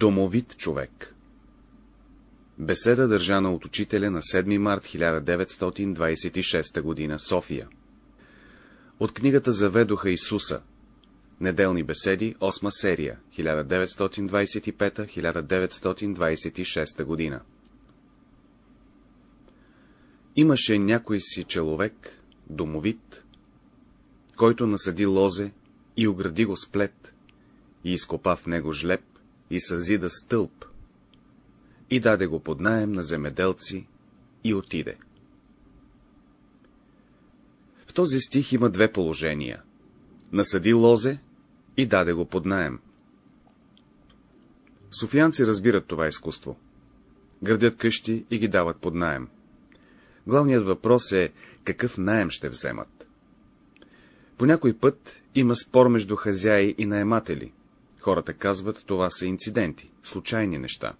Домовит човек Беседа държана от учителя на 7 март 1926 г. София От книгата Заведоха Исуса Неделни беседи, 8 серия, 1925-1926 г. Имаше някой си човек, домовит, който насади лозе и огради го с плет, и изкопа в него жлеб, и съзида стълб, и даде го под наем на земеделци, и отиде. В този стих има две положения. Насади лозе и даде го под наем. Софиянци разбират това изкуство. Градят къщи и ги дават под наем. Главният въпрос е, какъв наем ще вземат. По някой път има спор между хазяи и наематели. Хората казват, това са инциденти, случайни неща.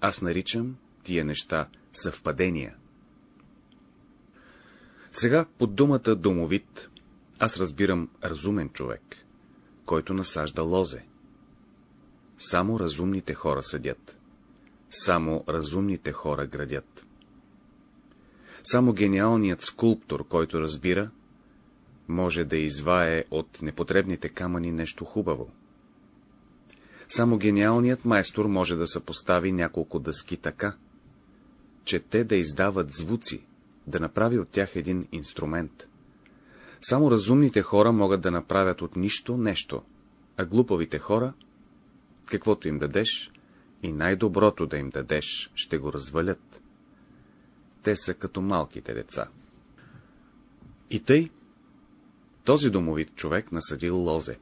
Аз наричам тия неща съвпадения. Сега под думата домовит аз разбирам разумен човек, който насажда лозе. Само разумните хора съдят. Само разумните хора градят. Само гениалният скулптор, който разбира, може да извае от непотребните камъни нещо хубаво. Само гениалният майстор може да съпостави няколко дъски така, че те да издават звуци, да направи от тях един инструмент. Само разумните хора могат да направят от нищо нещо, а глупавите хора, каквото им дадеш, и най-доброто да им дадеш, ще го развалят. Те са като малките деца. И тъй, този домовит човек насадил лозе.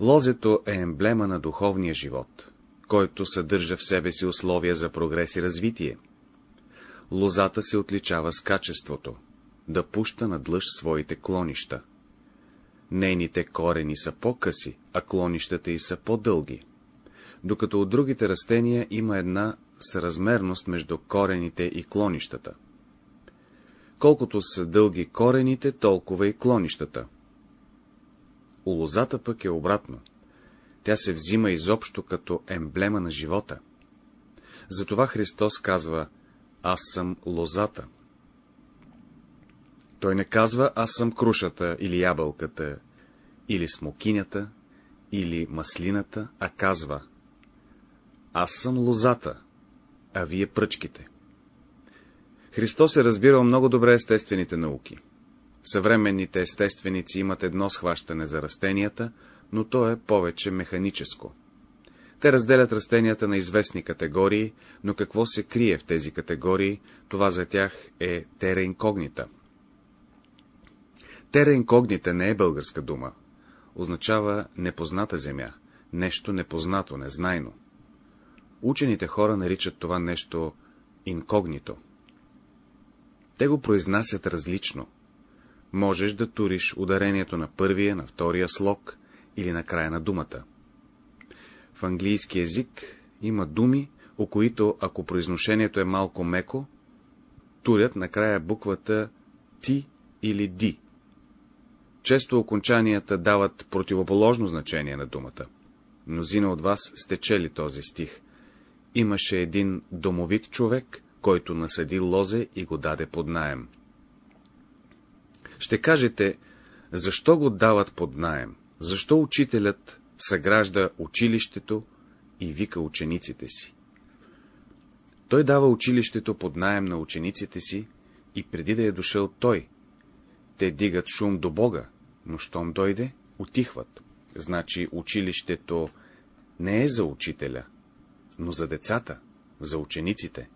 Лозето е емблема на духовния живот, който съдържа в себе си условия за прогрес и развитие. Лозата се отличава с качеството, да пуща надлъж своите клонища. Нейните корени са по-къси, а клонищата й са по-дълги, докато от другите растения има една съразмерност между корените и клонищата. Колкото са дълги корените, толкова и клонищата. У лозата пък е обратно. Тя се взима изобщо като емблема на живота. Затова Христос казва, аз съм лозата. Той не казва, аз съм крушата или ябълката, или смокинята, или маслината, а казва, аз съм лозата, а вие пръчките. Христос е разбирал много добре естествените науки. Съвременните естественици имат едно схващане за растенията, но то е повече механическо. Те разделят растенията на известни категории, но какво се крие в тези категории, това за тях е тера инкогнита. Тера инкогнита не е българска дума. Означава непозната земя, нещо непознато, незнайно. Учените хора наричат това нещо инкогнито. Те го произнасят различно. Можеш да туриш ударението на първия, на втория слог или на края на думата. В английски език има думи, о които, ако произношението е малко меко, турят накрая буквата Т или D. Често окончанията дават противоположно значение на думата. Мнозина от вас сте чели този стих. Имаше един домовит човек, който насади лозе и го даде под наем. Ще кажете, защо го дават под наем? Защо учителят съгражда училището и вика учениците си? Той дава училището под наем на учениците си и преди да е дошъл той. Те дигат шум до Бога, но щом дойде, отихват. Значи училището не е за учителя, но за децата, за учениците.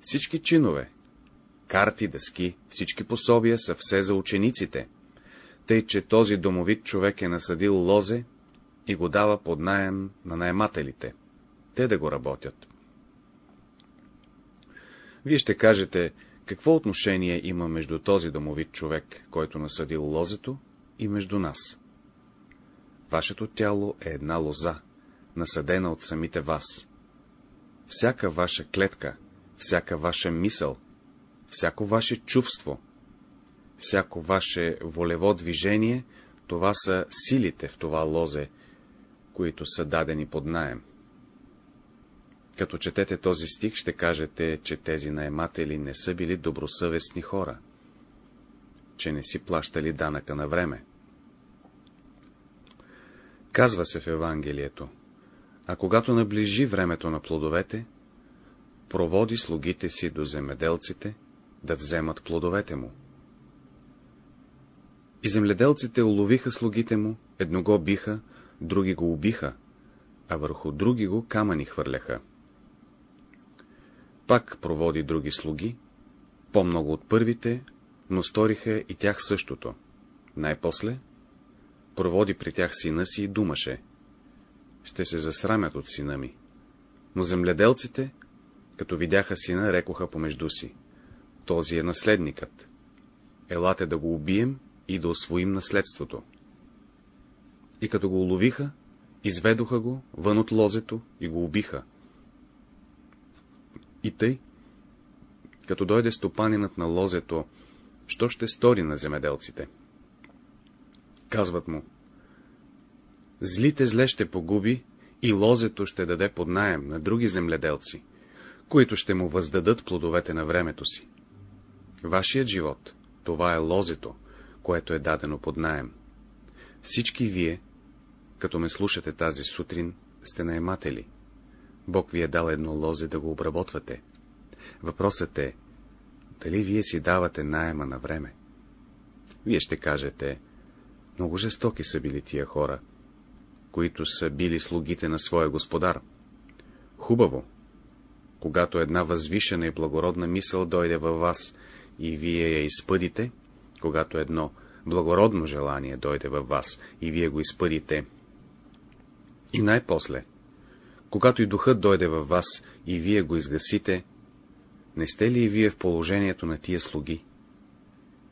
Всички чинове, карти, дъски, всички пособия са все за учениците, тъй, че този домовит човек е насадил лозе и го дава под наем на наемателите, те да го работят. Вие ще кажете, какво отношение има между този домовит човек, който насадил лозето, и между нас? Вашето тяло е една лоза, насадена от самите вас. Всяка ваша клетка, всяка ваша мисъл, всяко ваше чувство, всяко ваше волево движение, това са силите в това лозе, които са дадени под наем. Като четете този стих, ще кажете, че тези наематели не са били добросъвестни хора, че не си плащали данъка на време. Казва се в Евангелието, а когато наближи времето на плодовете, проводи слугите си до земеделците, да вземат плодовете му. И земледелците уловиха слугите му, едно го биха, други го убиха, а върху други го камъни хвърляха. Пак проводи други слуги, по-много от първите, но сториха и тях същото. Най-после проводи при тях сина си и думаше. Ще се засрамят от сина ми. Но земледелците, като видяха сина, рекоха помежду си. Този е наследникът. Елате да го убием и да освоим наследството. И като го уловиха, изведоха го вън от лозето и го убиха. И тъй, като дойде стопанинът на лозето, що ще стори на земеделците? Казват му, злите зле ще погуби и лозето ще даде под наем на други земледелци, които ще му въздадат плодовете на времето си. Вашият живот, това е лозето, което е дадено под наем. Всички вие, като ме слушате тази сутрин, сте наематели. Бог ви е дал едно лозе да го обработвате. Въпросът е, дали вие си давате найема на време? Вие ще кажете, много жестоки са били тия хора, които са били слугите на своя господар. Хубаво, когато една възвишена и благородна мисъл дойде във вас и вие я изпъдите, когато едно благородно желание дойде във вас и вие го изпъдите, и най-после, когато и духът дойде във вас и вие го изгасите, не сте ли и вие в положението на тия слуги?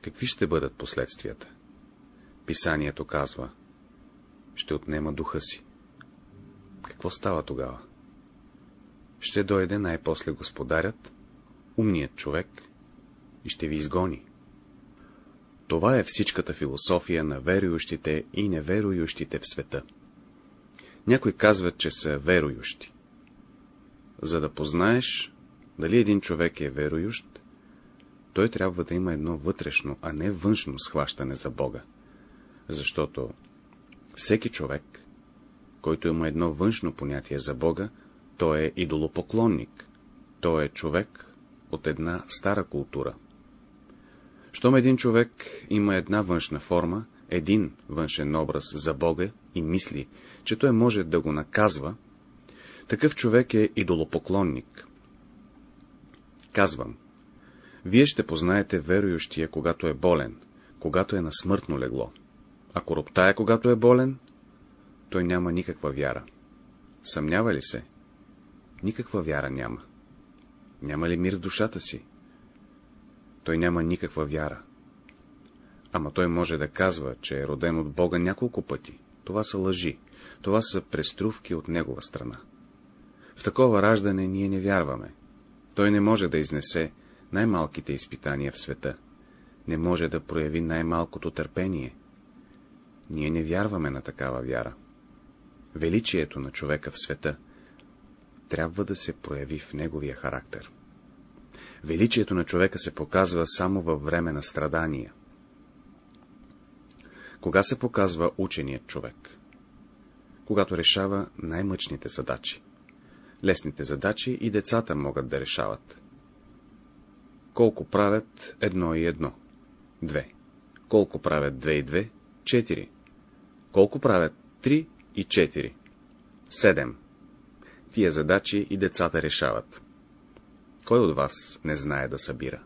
Какви ще бъдат последствията? Писанието казва, ще отнема духа си. Какво става тогава? Ще дойде най-после господарят, умният човек, и ще ви изгони. Това е всичката философия на верующите и неверующите в света. Някои казват, че са верующи. За да познаеш, дали един човек е верующ, той трябва да има едно вътрешно, а не външно схващане за Бога. Защото всеки човек, който има едно външно понятие за Бога, той е идолопоклонник. Той е човек от една стара култура. Щом един човек има една външна форма, един външен образ за Бога и мисли, че той може да го наказва, такъв човек е идолопоклонник. Казвам, вие ще познаете верующия, когато е болен, когато е на смъртно легло. Ако роптае, когато е болен, той няма никаква вяра. Съмнява ли се? Никаква вяра няма. Няма ли мир в душата си? Той няма никаква вяра. Ама той може да казва, че е роден от Бога няколко пъти. Това са лъжи. Това са преструвки от негова страна. В такова раждане ние не вярваме. Той не може да изнесе най-малките изпитания в света. Не може да прояви най-малкото търпение. Ние не вярваме на такава вяра. Величието на човека в света трябва да се прояви в неговия характер. Величието на човека се показва само във време на страдания. Кога се показва ученият човек? Когато решава най-мъчните задачи. Лесните задачи и децата могат да решават. Колко правят едно и едно? Две. Колко правят две и две? Четири. Колко правят три и четири? Седем. Тия задачи и децата решават. Кой от вас не знае да събира?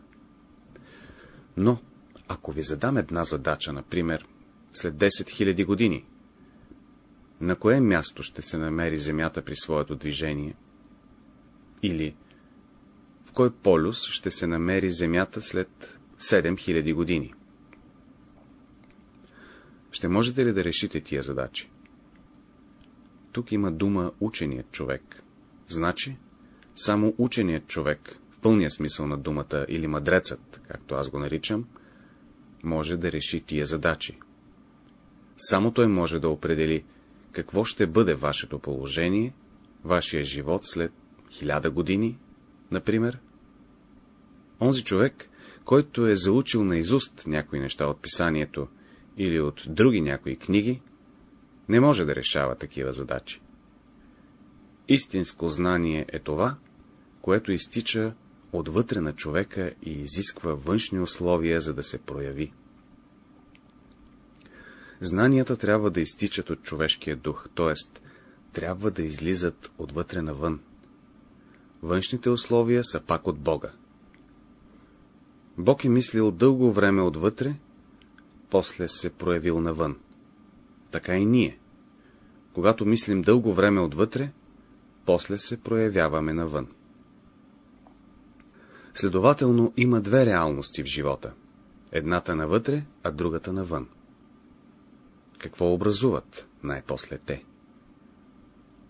Но, ако ви задам една задача, например, след 10 000 години, на кое място ще се намери Земята при своето движение? Или в кой полюс ще се намери Земята след 7000 години? Ще можете ли да решите тия задачи? Тук има дума ученият човек. Значи, само ученият човек, в пълния смисъл на думата, или мъдрецът, както аз го наричам, може да реши тия задачи. Само той може да определи какво ще бъде вашето положение, вашия живот след хиляда години, например? Онзи човек, който е заучил наизуст някои неща от писанието или от други някои книги, не може да решава такива задачи. Истинско знание е това, което изтича отвътре на човека и изисква външни условия, за да се прояви. Знанията трябва да изтичат от човешкия дух, т.е. трябва да излизат отвътре навън. Външните условия са пак от Бога. Бог е мислил дълго време отвътре, после се проявил навън. Така и ние. Когато мислим дълго време отвътре, после се проявяваме навън. Следователно има две реалности в живота. Едната навътре, а другата навън. Какво образуват най-после те?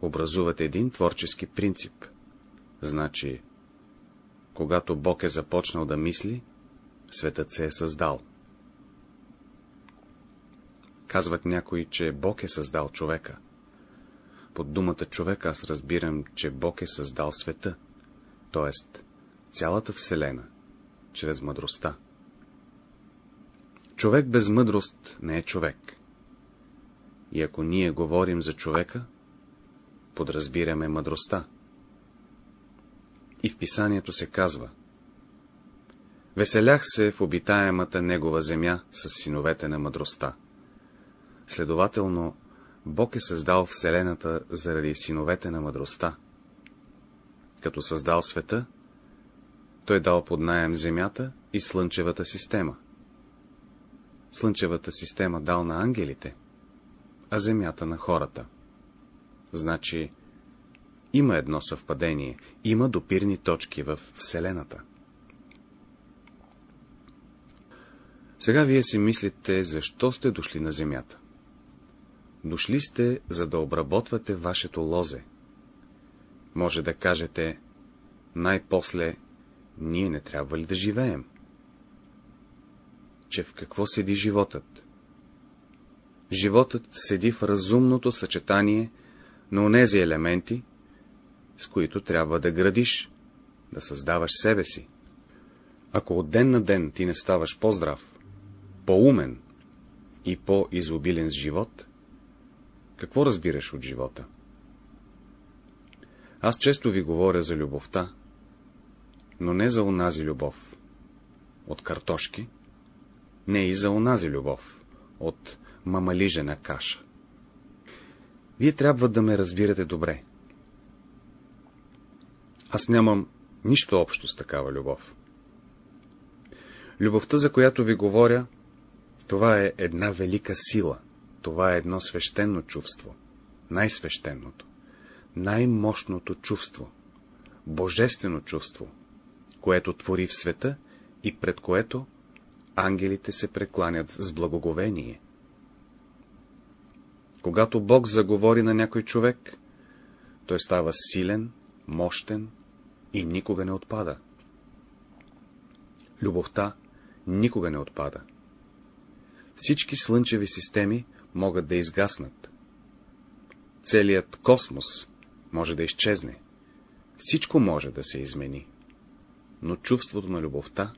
Образуват един творчески принцип. Значи, когато Бог е започнал да мисли, светът се е създал. Казват някои, че Бог е създал човека. Под думата човек аз разбирам, че Бог е създал света, т.е. цялата Вселена, чрез мъдростта. Човек без мъдрост не е човек. И ако ние говорим за човека, подразбираме мъдростта. И в писанието се казва Веселях се в обитаемата негова земя с синовете на мъдростта. Следователно, Бог е създал Вселената заради синовете на мъдростта. Като създал света, той дал под наем Земята и Слънчевата система. Слънчевата система дал на ангелите, а Земята на хората. Значи, има едно съвпадение, има допирни точки в Вселената. Сега вие си мислите, защо сте дошли на Земята. Дошли сте, за да обработвате вашето лозе. Може да кажете, най-после, ние не трябва ли да живеем? Че в какво седи животът? Животът седи в разумното съчетание на онези елементи, с които трябва да градиш, да създаваш себе си. Ако от ден на ден ти не ставаш по-здрав, по-умен и по-изобилен с живот, какво разбираш от живота? Аз често ви говоря за любовта, но не за онази любов. От картошки, не и за онази любов. От мамалижена каша. Вие трябва да ме разбирате добре. Аз нямам нищо общо с такава любов. Любовта, за която ви говоря, това е една велика сила, това е едно свещено чувство, най-свещеното, най-мощното чувство, божествено чувство, което твори в света и пред което ангелите се прекланят с благоговение. Когато Бог заговори на някой човек, той става силен, мощен и никога не отпада. Любовта никога не отпада. Всички слънчеви системи могат да изгаснат. Целият космос може да изчезне. Всичко може да се измени. Но чувството на любовта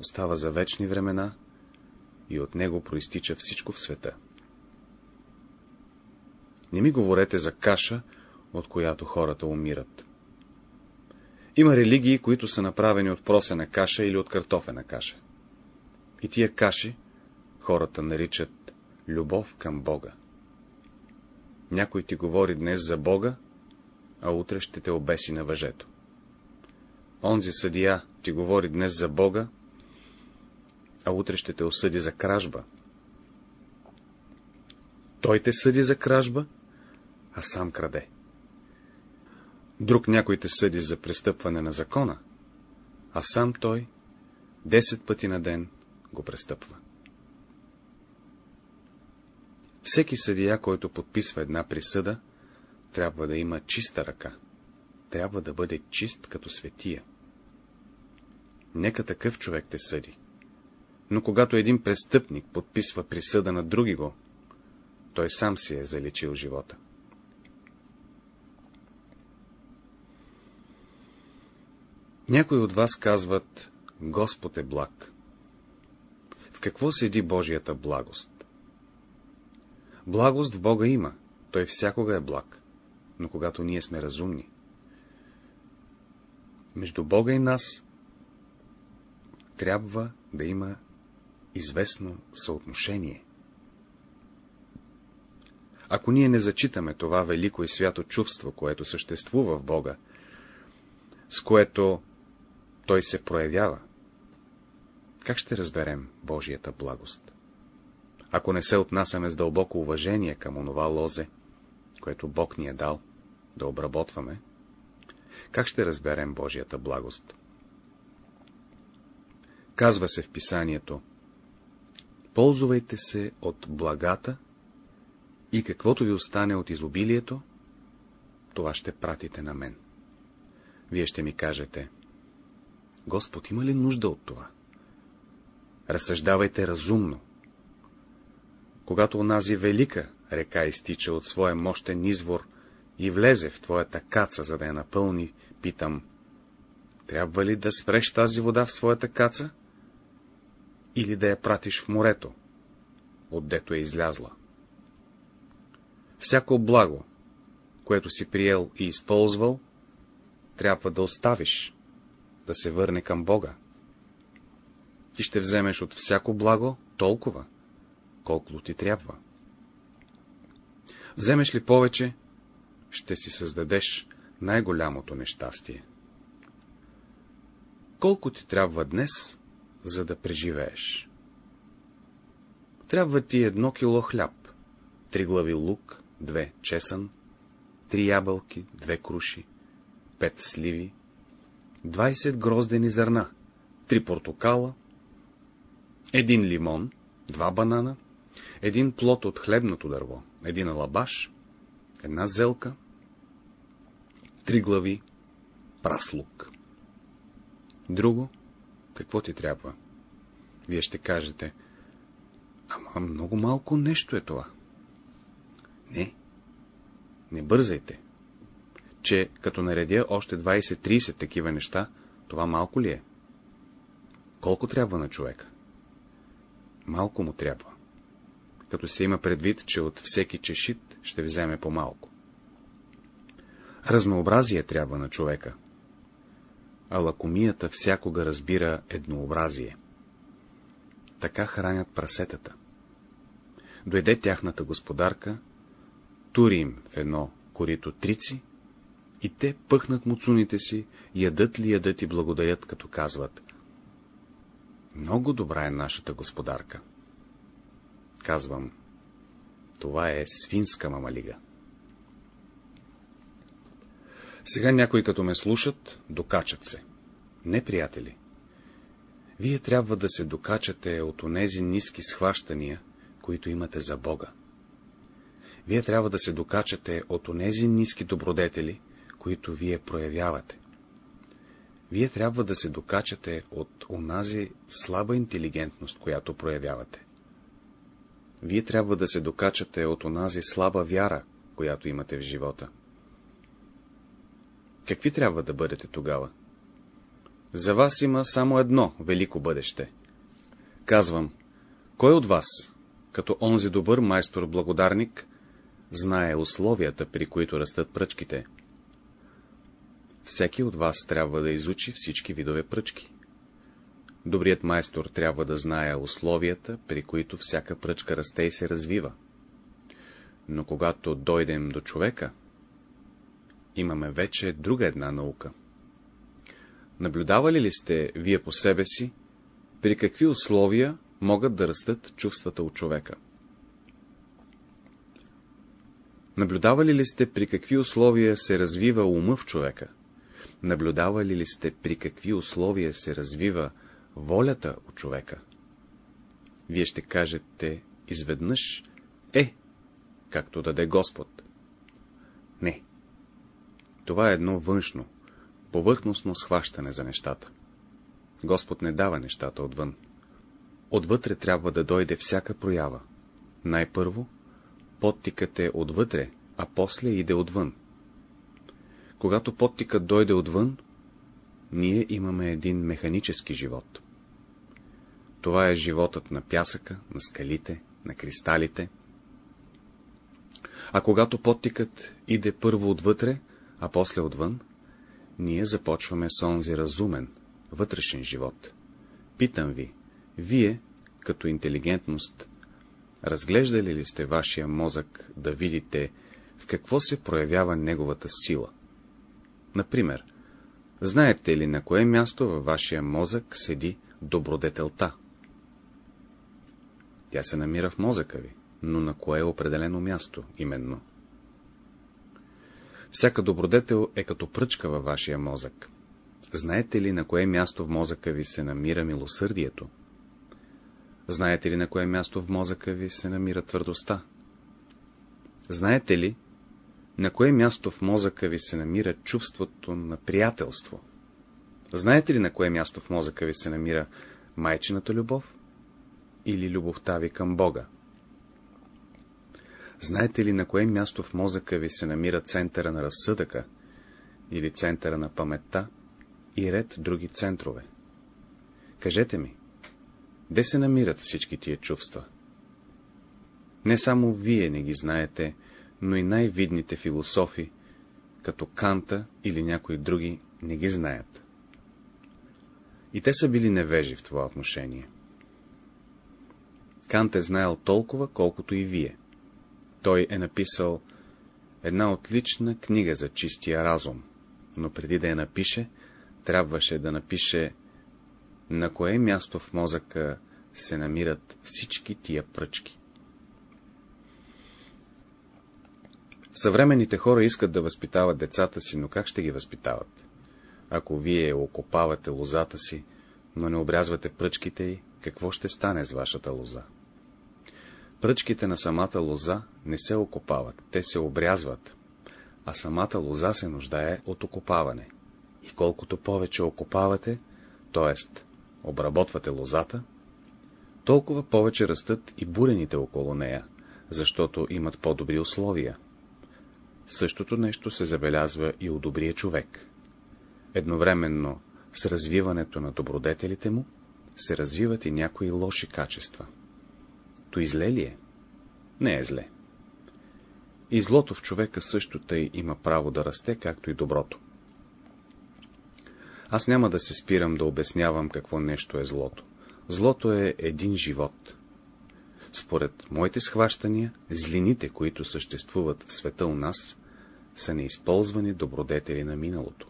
остава за вечни времена и от него проистича всичко в света. Не ми говорете за каша, от която хората умират. Има религии, които са направени от просена каша или от картофена каша. И тия каши хората наричат любов към Бога. Някой ти говори днес за Бога, а утре ще те обеси на въжето. Онзи съдия ти говори днес за Бога, а утре ще те осъди за кражба. Той те съди за кражба, а сам краде. Друг някой те съди за престъпване на закона, а сам той десет пъти на ден го престъпва. Всеки съдия, който подписва една присъда, трябва да има чиста ръка. Трябва да бъде чист като светия. Нека такъв човек те съди. Но когато един престъпник подписва присъда на други го, той сам си е заличил живота. Някои от вас казват, Господ е благ. В какво седи Божията благост? Благост в Бога има, той всякога е благ, но когато ние сме разумни. Между Бога и нас трябва да има известно съотношение. Ако ние не зачитаме това велико и свято чувство, което съществува в Бога, с което Той се проявява, как ще разберем Божията благост? Ако не се отнасяме с дълбоко уважение към онова лозе, което Бог ни е дал да обработваме, как ще разберем Божията благост? Казва се в писанието, ползвайте се от благата и каквото ви остане от изобилието, това ще пратите на мен. Вие ще ми кажете, Господ има ли нужда от това? Разсъждавайте разумно. Когато онази велика река изтича от своя мощен извор и влезе в твоята каца, за да я напълни, питам, трябва ли да спреш тази вода в своята каца? Или да я пратиш в морето, отдето е излязла? Всяко благо, което си приел и използвал, трябва да оставиш, да се върне към Бога. Ти ще вземеш от всяко благо толкова, колкото ти трябва. Вземеш ли повече, ще си създадеш най-голямото нещастие. Колко ти трябва днес, за да преживееш? Трябва ти едно кило хляб, три глави лук, две чесън, три ябълки, две круши, пет сливи, 20 гроздени зърна, три портокала, един лимон, два банана, един плод от хлебното дърво, един алабаш, една зелка, три глави, праслук. Друго, какво ти трябва? Вие ще кажете, ама много малко нещо е това. Не, не бързайте, че като наредя още 20-30 такива неща, това малко ли е? Колко трябва на човека? Малко му трябва. Като се има предвид, че от всеки чешит ще вземе по-малко. Разнообразие трябва на човека. А лакомията всякога разбира еднообразие. Така хранят прасетата. Дойде тяхната господарка, тури им в едно корито трици и те пъхнат муцуните си, ядат ли ядат и благодарят, като казват. Много добра е нашата господарка. Казвам, това е свинска мамалига. Сега някои като ме слушат, докачат се. Не, приятели. Вие трябва да се докачате от онези ниски схващания, които имате за Бога. Вие трябва да се докачате от онези ниски добродетели, които вие проявявате. Вие трябва да се докачате от онази слаба интелигентност, която проявявате. Вие трябва да се докачате от онази слаба вяра, която имате в живота. Какви трябва да бъдете тогава? За вас има само едно велико бъдеще. Казвам, кой от вас, като онзи добър майстор-благодарник, знае условията, при които растат пръчките? Всеки от вас трябва да изучи всички видове пръчки. Добрият майстор трябва да знае условията, при които всяка пръчка расте и се развива. Но когато дойдем до човека, имаме вече друга една наука. Наблюдавали ли сте вие по себе си, при какви условия могат да растат чувствата от човека? Наблюдавали ли сте при какви условия се развива ума в човека? Наблюдавали ли сте при какви условия се развива волята от човека? Вие ще кажете изведнъж е, както даде Господ. Не. Това е едно външно, повърхностно схващане за нещата. Господ не дава нещата отвън. Отвътре трябва да дойде всяка проява. Най-първо, подтикът е отвътре, а после иде отвън. Когато подтикът дойде отвън, ние имаме един механически живот. Това е животът на пясъка, на скалите, на кристалите. А когато подтикът иде първо отвътре, а после отвън, ние започваме с онзи разумен, вътрешен живот. Питам ви, вие, като интелигентност, разглеждали ли сте вашия мозък да видите, в какво се проявява неговата сила? Например, знаете ли на кое място във вашия мозък седи добродетелта? Тя се намира в мозъка ви, но на кое е определено място, именно? Всяка добродетел е като пръчка във вашия мозък. Знаете ли на кое място в мозъка ви се намира милосърдието? Знаете ли на кое място в мозъка ви се намира твърдостта? Знаете ли, на кое място в мозъка ви се намира чувството на приятелство? Знаете ли на кое място в мозъка ви се намира майчината любов или любовта ви към Бога? Знаете ли на кое място в мозъка ви се намира центъра на разсъдъка или центъра на паметта и ред други центрове? Кажете ми, де се намират всички тия чувства? Не само вие не ги знаете, но и най-видните философи, като Канта или някои други, не ги знаят. И те са били невежи в това отношение. Кант е знаел толкова, колкото и вие. Той е написал една отлична книга за чистия разум, но преди да я напише, трябваше да напише на кое място в мозъка се намират всички тия пръчки. Съвременните хора искат да възпитават децата си, но как ще ги възпитават? Ако вие окопавате лозата си, но не обрязвате пръчките й, какво ще стане с вашата лоза? Пръчките на самата лоза не се окопават, те се обрязват, а самата лоза се нуждае от окопаване. И колкото повече окопавате, т.е. обработвате лозата, толкова повече растат и бурените около нея, защото имат по-добри условия. Същото нещо се забелязва и у добрия човек. Едновременно с развиването на добродетелите му, се развиват и някои лоши качества. То изле ли е? Не е зле. И злото в човека също тъй има право да расте, както и доброто. Аз няма да се спирам да обяснявам какво нещо е злото. Злото е един живот. Според моите схващания, злините, които съществуват в света у нас, са неизползвани добродетели на миналото.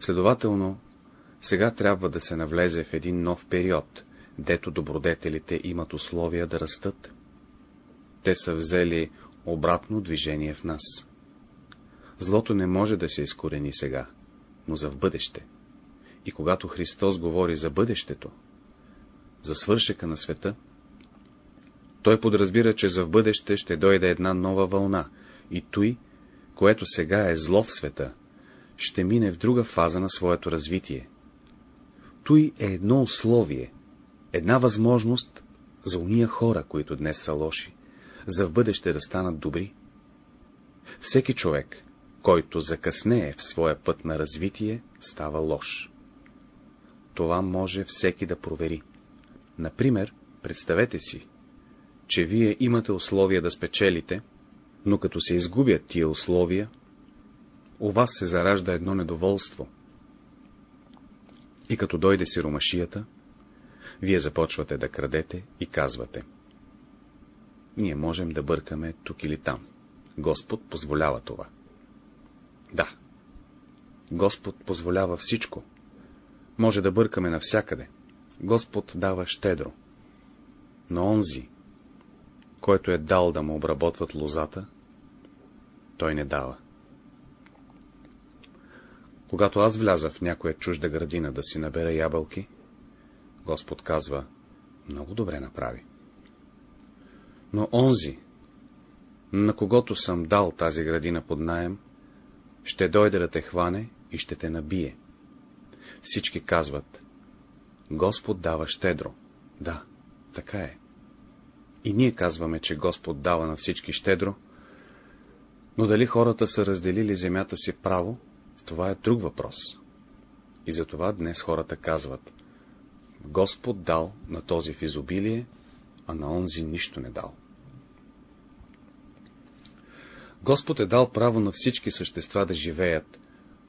Следователно, сега трябва да се навлезе в един нов период, дето добродетелите имат условия да растат. Те са взели обратно движение в нас. Злото не може да се изкорени сега, но за в бъдеще. И когато Христос говори за бъдещето, за свършека на света, той подразбира, че за в бъдеще ще дойде една нова вълна, и той, което сега е зло в света, ще мине в друга фаза на своето развитие. Той е едно условие, една възможност за уния хора, които днес са лоши, за в бъдеще да станат добри. Всеки човек, който закъснее в своя път на развитие, става лош. Това може всеки да провери. Например, представете си, че вие имате условия да спечелите, но като се изгубят тия условия, у вас се заражда едно недоволство. И като дойде сиромашията, вие започвате да крадете и казвате. Ние можем да бъркаме тук или там. Господ позволява това. Да. Господ позволява всичко. Може да бъркаме навсякъде. Господ дава щедро. Но онзи, който е дал да му обработват лозата, той не дава. Когато аз вляза в някоя чужда градина да си набера ябълки, Господ казва, много добре направи. Но онзи, на когото съм дал тази градина под наем, ще дойде да те хване и ще те набие. Всички казват, Господ дава щедро. Да, така е. И ние казваме, че Господ дава на всички щедро, но дали хората са разделили земята си право, това е друг въпрос. И затова днес хората казват, Господ дал на този в изобилие, а на онзи нищо не дал. Господ е дал право на всички същества да живеят,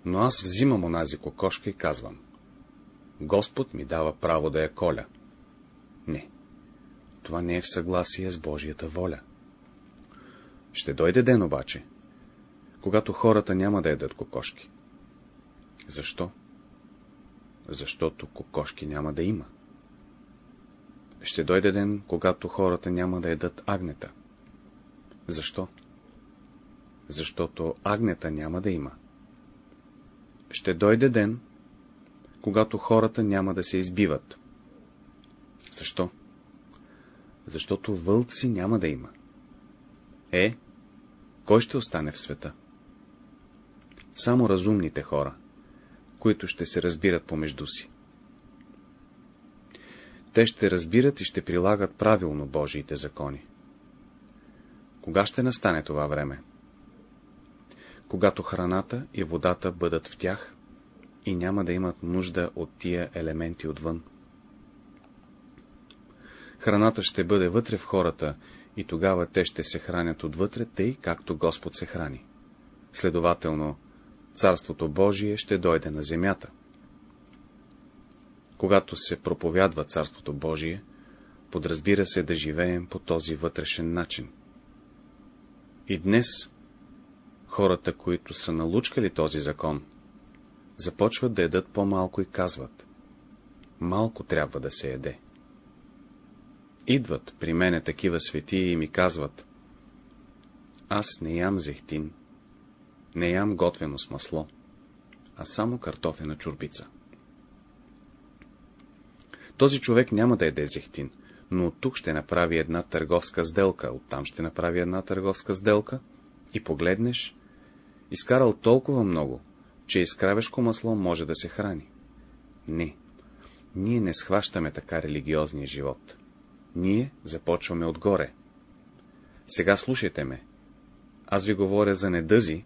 но аз взимам онази кокошка и казвам. Господ ми дава право да я коля. Не, това не е в съгласие с Божията воля. Ще дойде ден обаче, когато хората няма да ядат кокошки. Защо? Защото кокошки няма да има. Ще дойде ден, когато хората няма да едат агнета. Защо? Защото агнета няма да има. Ще дойде ден, когато хората няма да се избиват. Защо? Защото вълци няма да има. Е, кой ще остане в света? Само разумните хора, които ще се разбират помежду си. Те ще разбират и ще прилагат правилно Божиите закони. Кога ще настане това време? Когато храната и водата бъдат в тях и няма да имат нужда от тия елементи отвън. Храната ще бъде вътре в хората и тогава те ще се хранят отвътре, тъй както Господ се храни. Следователно, Царството Божие ще дойде на земята. Когато се проповядва Царството Божие, подразбира се да живеем по този вътрешен начин. И днес хората, които са налучкали този закон, започват да едат по-малко и казват — малко трябва да се еде. Идват при мене такива свети и ми казват — аз не ям зехтин, не ям готвено с масло, а само картофена чурбица. Този човек няма да еде зехтин, но от тук ще направи една търговска сделка, оттам ще направи една търговска сделка и погледнеш, изкарал толкова много, че изкравешко масло може да се храни. Не, ние не схващаме така религиозния живот. Ние започваме отгоре. Сега слушайте ме. Аз ви говоря за недъзи,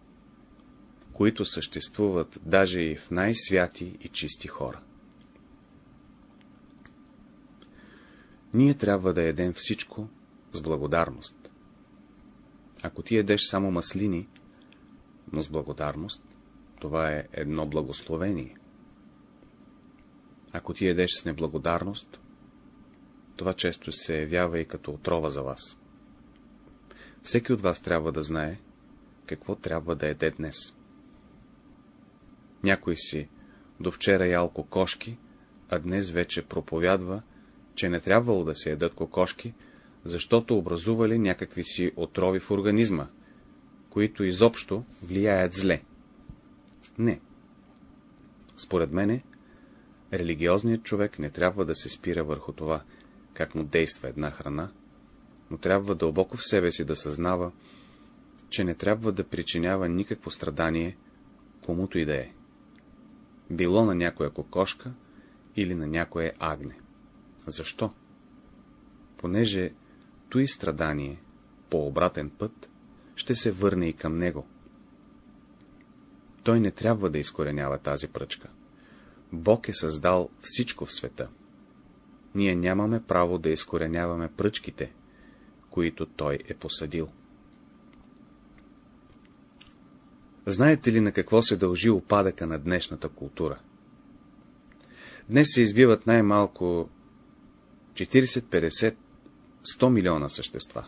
които съществуват даже и в най-святи и чисти хора. Ние трябва да едем всичко с благодарност. Ако ти едеш само маслини, но с благодарност, това е едно благословение. Ако ти едеш с неблагодарност, това често се явява и като отрова за вас. Всеки от вас трябва да знае, какво трябва да еде днес. Някой си до вчера ял кокошки, а днес вече проповядва, че не трябвало да се едат кокошки, защото образували някакви си отрови в организма, които изобщо влияят зле. Не. Според мене, религиозният човек не трябва да се спира върху това, как му действа една храна, но трябва дълбоко в себе си да съзнава, че не трябва да причинява никакво страдание, комуто и да е. Било на някоя кокошка или на някое агне. Защо? Понеже той страдание по обратен път ще се върне и към него. Той не трябва да изкоренява тази пръчка. Бог е създал всичко в света. Ние нямаме право да изкореняваме пръчките, които Той е посадил. Знаете ли на какво се дължи опадъка на днешната култура? Днес се избиват най-малко 40, 50, 100 милиона същества.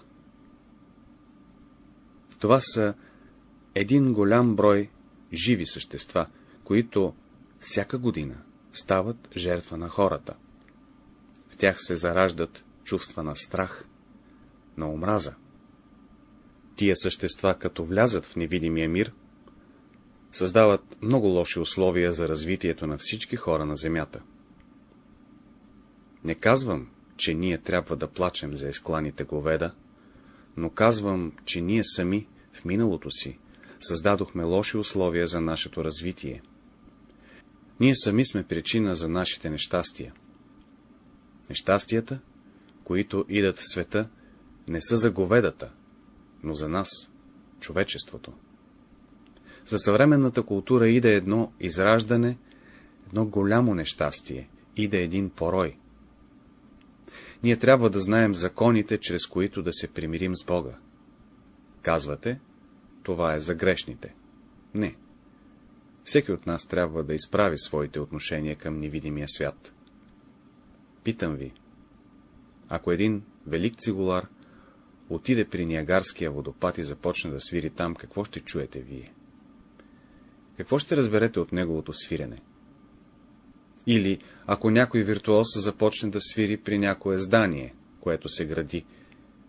Това са един голям брой живи същества, които всяка година стават жертва на хората. В тях се зараждат чувства на страх, на омраза. Тия същества, като влязат в невидимия мир, създават много лоши условия за развитието на всички хора на Земята. Не казвам, че ние трябва да плачем за изкланите говеда, но казвам, че ние сами, в миналото си, създадохме лоши условия за нашето развитие. Ние сами сме причина за нашите нещастия. Нещастията, които идат в света, не са за говедата, но за нас, човечеството. За съвременната култура иде едно израждане, едно голямо нещастие, иде един порой. Ние трябва да знаем законите, чрез които да се примирим с Бога. Казвате, това е за грешните. Не. Всеки от нас трябва да изправи своите отношения към невидимия свят. Питам ви, ако един велик цигулар отиде при Ниагарския водопад и започне да свири там, какво ще чуете вие? Какво ще разберете от неговото свирене? Или, ако някой виртуоз започне да свири при някое здание, което се гради,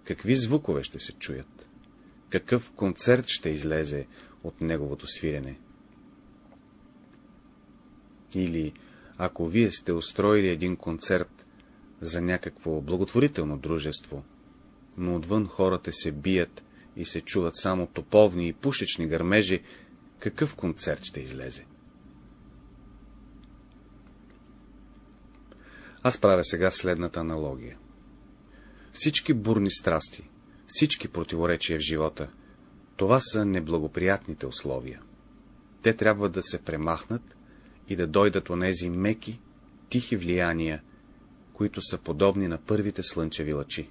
какви звукове ще се чуят? Какъв концерт ще излезе от неговото свирене? Или, ако вие сте устроили един концерт за някакво благотворително дружество, но отвън хората се бият и се чуват само топовни и пушечни гърмежи, какъв концерт ще излезе? Аз правя сега следната аналогия. Всички бурни страсти, всички противоречия в живота, това са неблагоприятните условия. Те трябва да се премахнат и да дойдат онези меки, тихи влияния, които са подобни на първите слънчеви лъчи.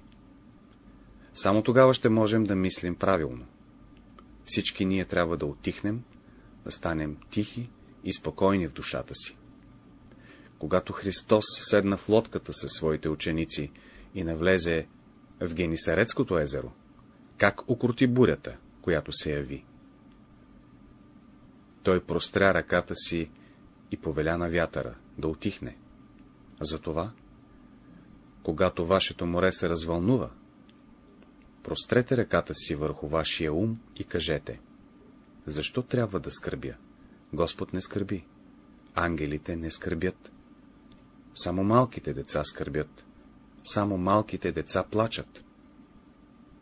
Само тогава ще можем да мислим правилно. Всички ние трябва да отихнем, да станем тихи и спокойни в душата си. Когато Христос седна в лодката със своите ученици и навлезе в Генисарецкото езеро, как укрути бурята, която се яви. Той простря ръката си и повеля на вятъра да отихне. Затова, когато вашето море се развълнува, прострете ръката си върху вашия ум и кажете, защо трябва да скърбя? Господ не скърби, ангелите не скърбят. Само малките деца скърбят, само малките деца плачат.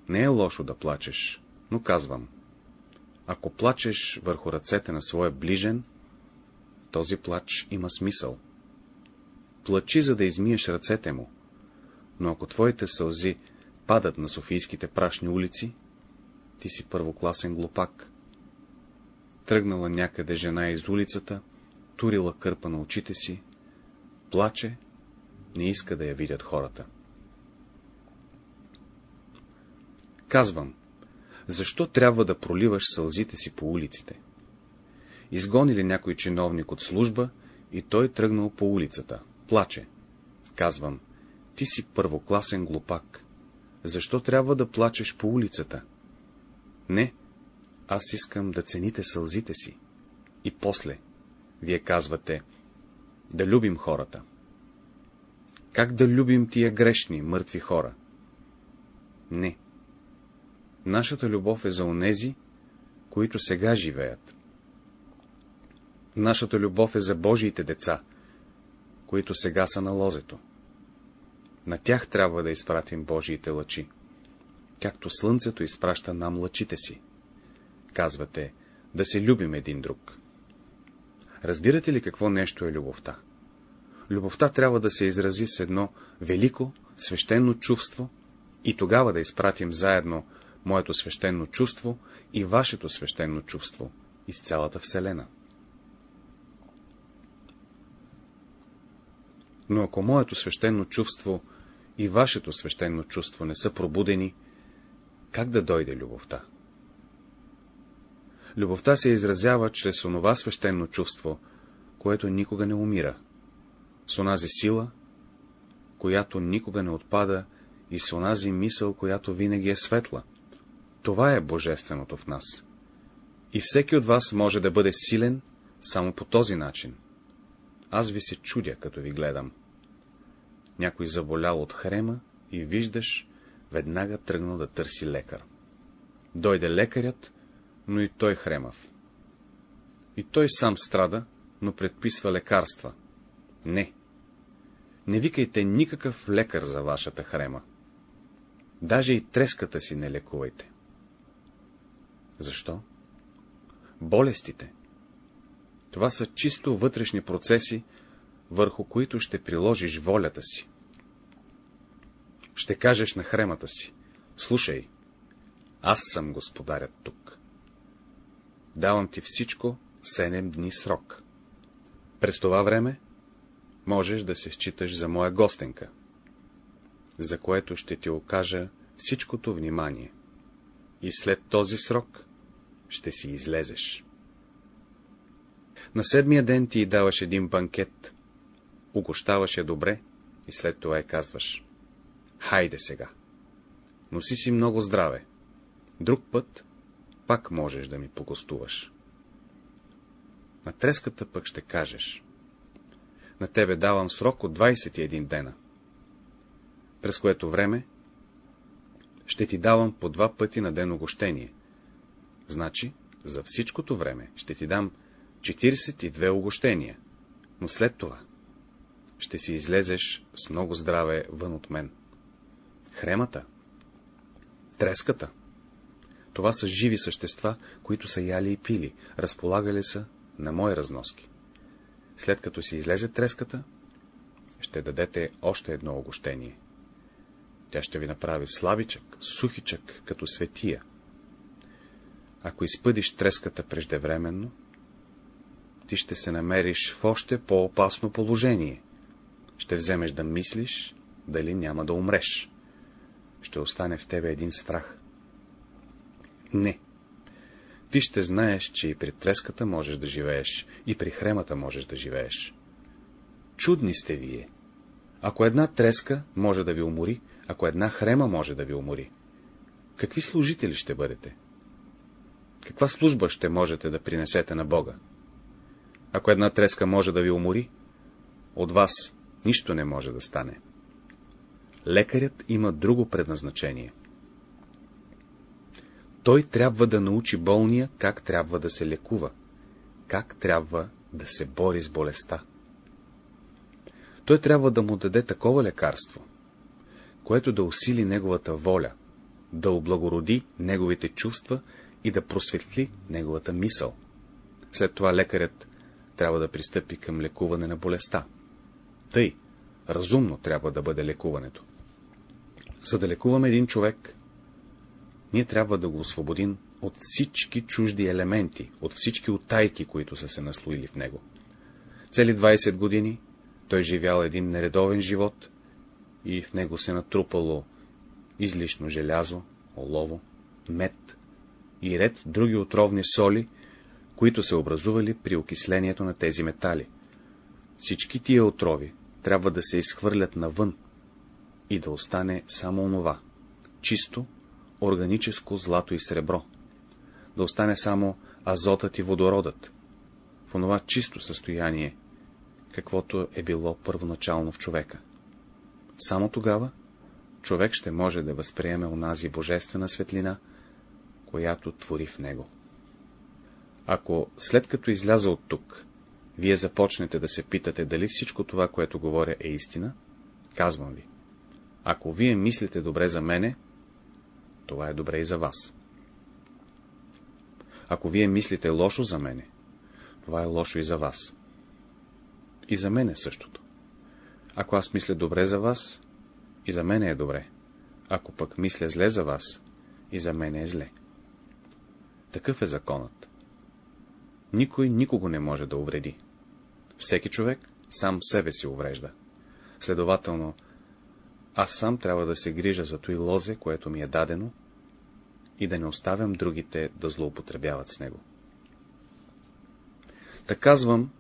Не е лошо да плачеш, но казвам, ако плачеш върху ръцете на своя ближен, този плач има смисъл. Плачи, за да измиеш ръцете му, но ако твоите сълзи падат на софийските прашни улици, ти си първокласен глупак. Тръгнала някъде жена из улицата, турила кърпа на очите си, плаче, не иска да я видят хората. Казвам, защо трябва да проливаш сълзите си по улиците? Изгонили някой чиновник от служба и той тръгнал по улицата. Плаче. Казвам, ти си първокласен глупак. Защо трябва да плачеш по улицата? Не, аз искам да цените сълзите си. И после, вие казвате, да любим хората. Как да любим тия грешни, мъртви хора? Не. Нашата любов е за онези, които сега живеят. Нашата любов е за Божиите деца, които сега са на лозето. На тях трябва да изпратим Божиите лъчи, както слънцето изпраща нам лъчите си. Казвате, да се любим един друг. Разбирате ли какво нещо е любовта? Любовта трябва да се изрази с едно велико, свещено чувство и тогава да изпратим заедно моето свещено чувство и вашето свещено чувство из цялата Вселена. Но ако моето свещено чувство и вашето свещено чувство не са пробудени, как да дойде любовта? Любовта се изразява чрез онова свещено чувство, което никога не умира, с онази сила, която никога не отпада и с онази мисъл, която винаги е светла. Това е божественото в нас. И всеки от вас може да бъде силен само по този начин. Аз ви се чудя, като ви гледам. Някой заболял от хрема и виждаш, веднага тръгнал да търси лекар. Дойде лекарят, но и той хремав. И той сам страда, но предписва лекарства. Не. Не викайте никакъв лекар за вашата хрема. Даже и треската си не лекувайте. Защо? Болестите. Това са чисто вътрешни процеси, върху които ще приложиш волята си. Ще кажеш на хремата си, слушай, аз съм господарят тук. Давам ти всичко седем дни срок. През това време можеш да се считаш за моя гостенка, за което ще ти окажа всичкото внимание. И след този срок ще си излезеш. На седмия ден ти даваш един банкет, угощаваше добре и след това я казваш. Хайде сега. Носи си много здраве. Друг път пак можеш да ми погостуваш. На треската пък ще кажеш. На тебе давам срок от 21 дена, през което време ще ти давам по два пъти на ден огощение. Значи, за всичкото време ще ти дам 42 огощения, но след това ще си излезеш с много здраве вън от мен. Хремата, треската, това са живи същества, които са яли и пили, разполагали са на мои разноски. След като си излезе треската, ще дадете още едно огощение. Тя ще ви направи слабичък, сухичък, като светия. Ако изпъдиш треската преждевременно, ти ще се намериш в още по-опасно положение. Ще вземеш да мислиш, дали няма да умреш. Ще остане в тебе един страх. Не. Ти ще знаеш, че и при треската можеш да живееш, и при хремата можеш да живееш. Чудни сте вие. Ако една треска може да ви умори, ако една хрема може да ви умори, какви служители ще бъдете? Каква служба ще можете да принесете на Бога? Ако една треска може да ви умори, от вас нищо не може да стане. Лекарят има друго предназначение. Той трябва да научи болния как трябва да се лекува, как трябва да се бори с болестта. Той трябва да му даде такова лекарство, което да усили неговата воля, да облагороди неговите чувства и да просветли неговата мисъл. След това лекарят трябва да пристъпи към лекуване на болестта. Тъй, разумно трябва да бъде лекуването. За да лекуваме един човек, ние трябва да го освободим от всички чужди елементи, от всички отайки, които са се наслоили в него. Цели 20 години той живял един нередовен живот и в него се натрупало излишно желязо, олово, мед и ред други отровни соли, които се образували при окислението на тези метали. Всички тия отрови трябва да се изхвърлят навън и да остане само онова, чисто, органическо злато и сребро, да остане само азотът и водородът, в онова чисто състояние, каквото е било първоначално в човека. Само тогава човек ще може да възприеме онази божествена светлина, която твори в него. Ако след като изляза от тук, вие започнете да се питате дали всичко това, което говоря, е истина, казвам ви. Ако вие мислите добре за мене, това е добре и за вас. Ако вие мислите лошо за мене, това е лошо и за вас. И за мен е същото. Ако аз мисля добре за вас, и за мене е добре. Ако пък мисля зле за вас, и за мене е зле. Такъв е законът. Никой никого не може да увреди. Всеки човек сам себе си уврежда. Следователно, аз сам трябва да се грижа за той лозе, което ми е дадено, и да не оставям другите да злоупотребяват с него. Та казвам,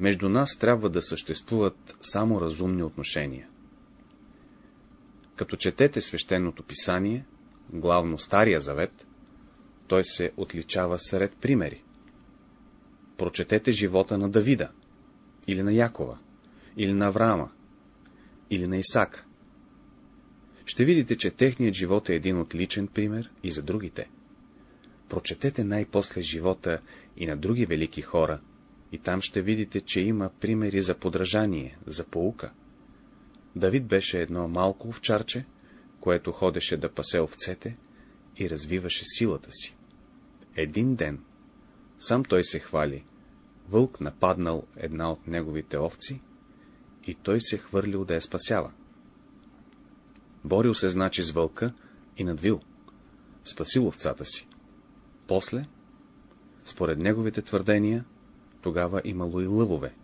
между нас трябва да съществуват само разумни отношения. Като четете свещеното писание, главно Стария Завет, той се отличава сред примери. Прочетете живота на Давида, или на Якова, или на Авраама, или на Исака. Ще видите, че техният живот е един отличен пример и за другите. Прочетете най-после живота и на други велики хора, и там ще видите, че има примери за подражание, за поука. Давид беше едно малко овчарче, което ходеше да пасе овцете и развиваше силата си. Един ден, сам той се хвали, вълк нападнал една от неговите овци и той се хвърлил да я спасява. Борил се значи с вълка, и надвил, спасил овцата си. После, според неговите твърдения, тогава имало и лъвове.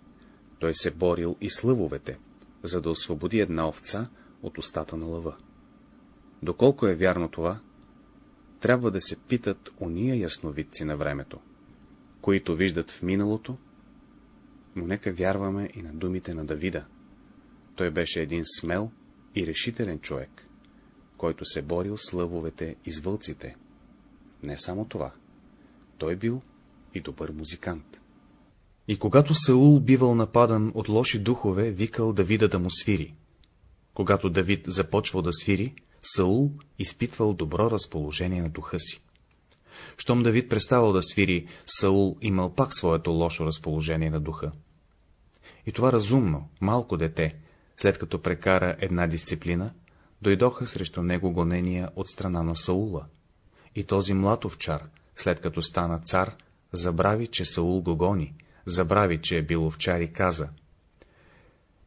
Той се борил и с лъвовете, за да освободи една овца от устата на лъва. Доколко е вярно това, трябва да се питат уния ясновидци на времето, които виждат в миналото, но нека вярваме и на думите на Давида. Той беше един смел и решителен човек, който се борил с лъвовете и с вълците. Не само това, той бил и добър музикант. И когато Саул бивал нападан от лоши духове, викал Давида да му свири. Когато Давид започвал да свири, Саул изпитвал добро разположение на духа си. Щом Давид преставал да свири, Саул имал пак своето лошо разположение на духа. И това разумно, малко дете, след като прекара една дисциплина, дойдоха срещу него гонения от страна на Саула. И този млад овчар, след като стана цар, забрави, че Саул го гони, забрави, че е бил овчар и каза.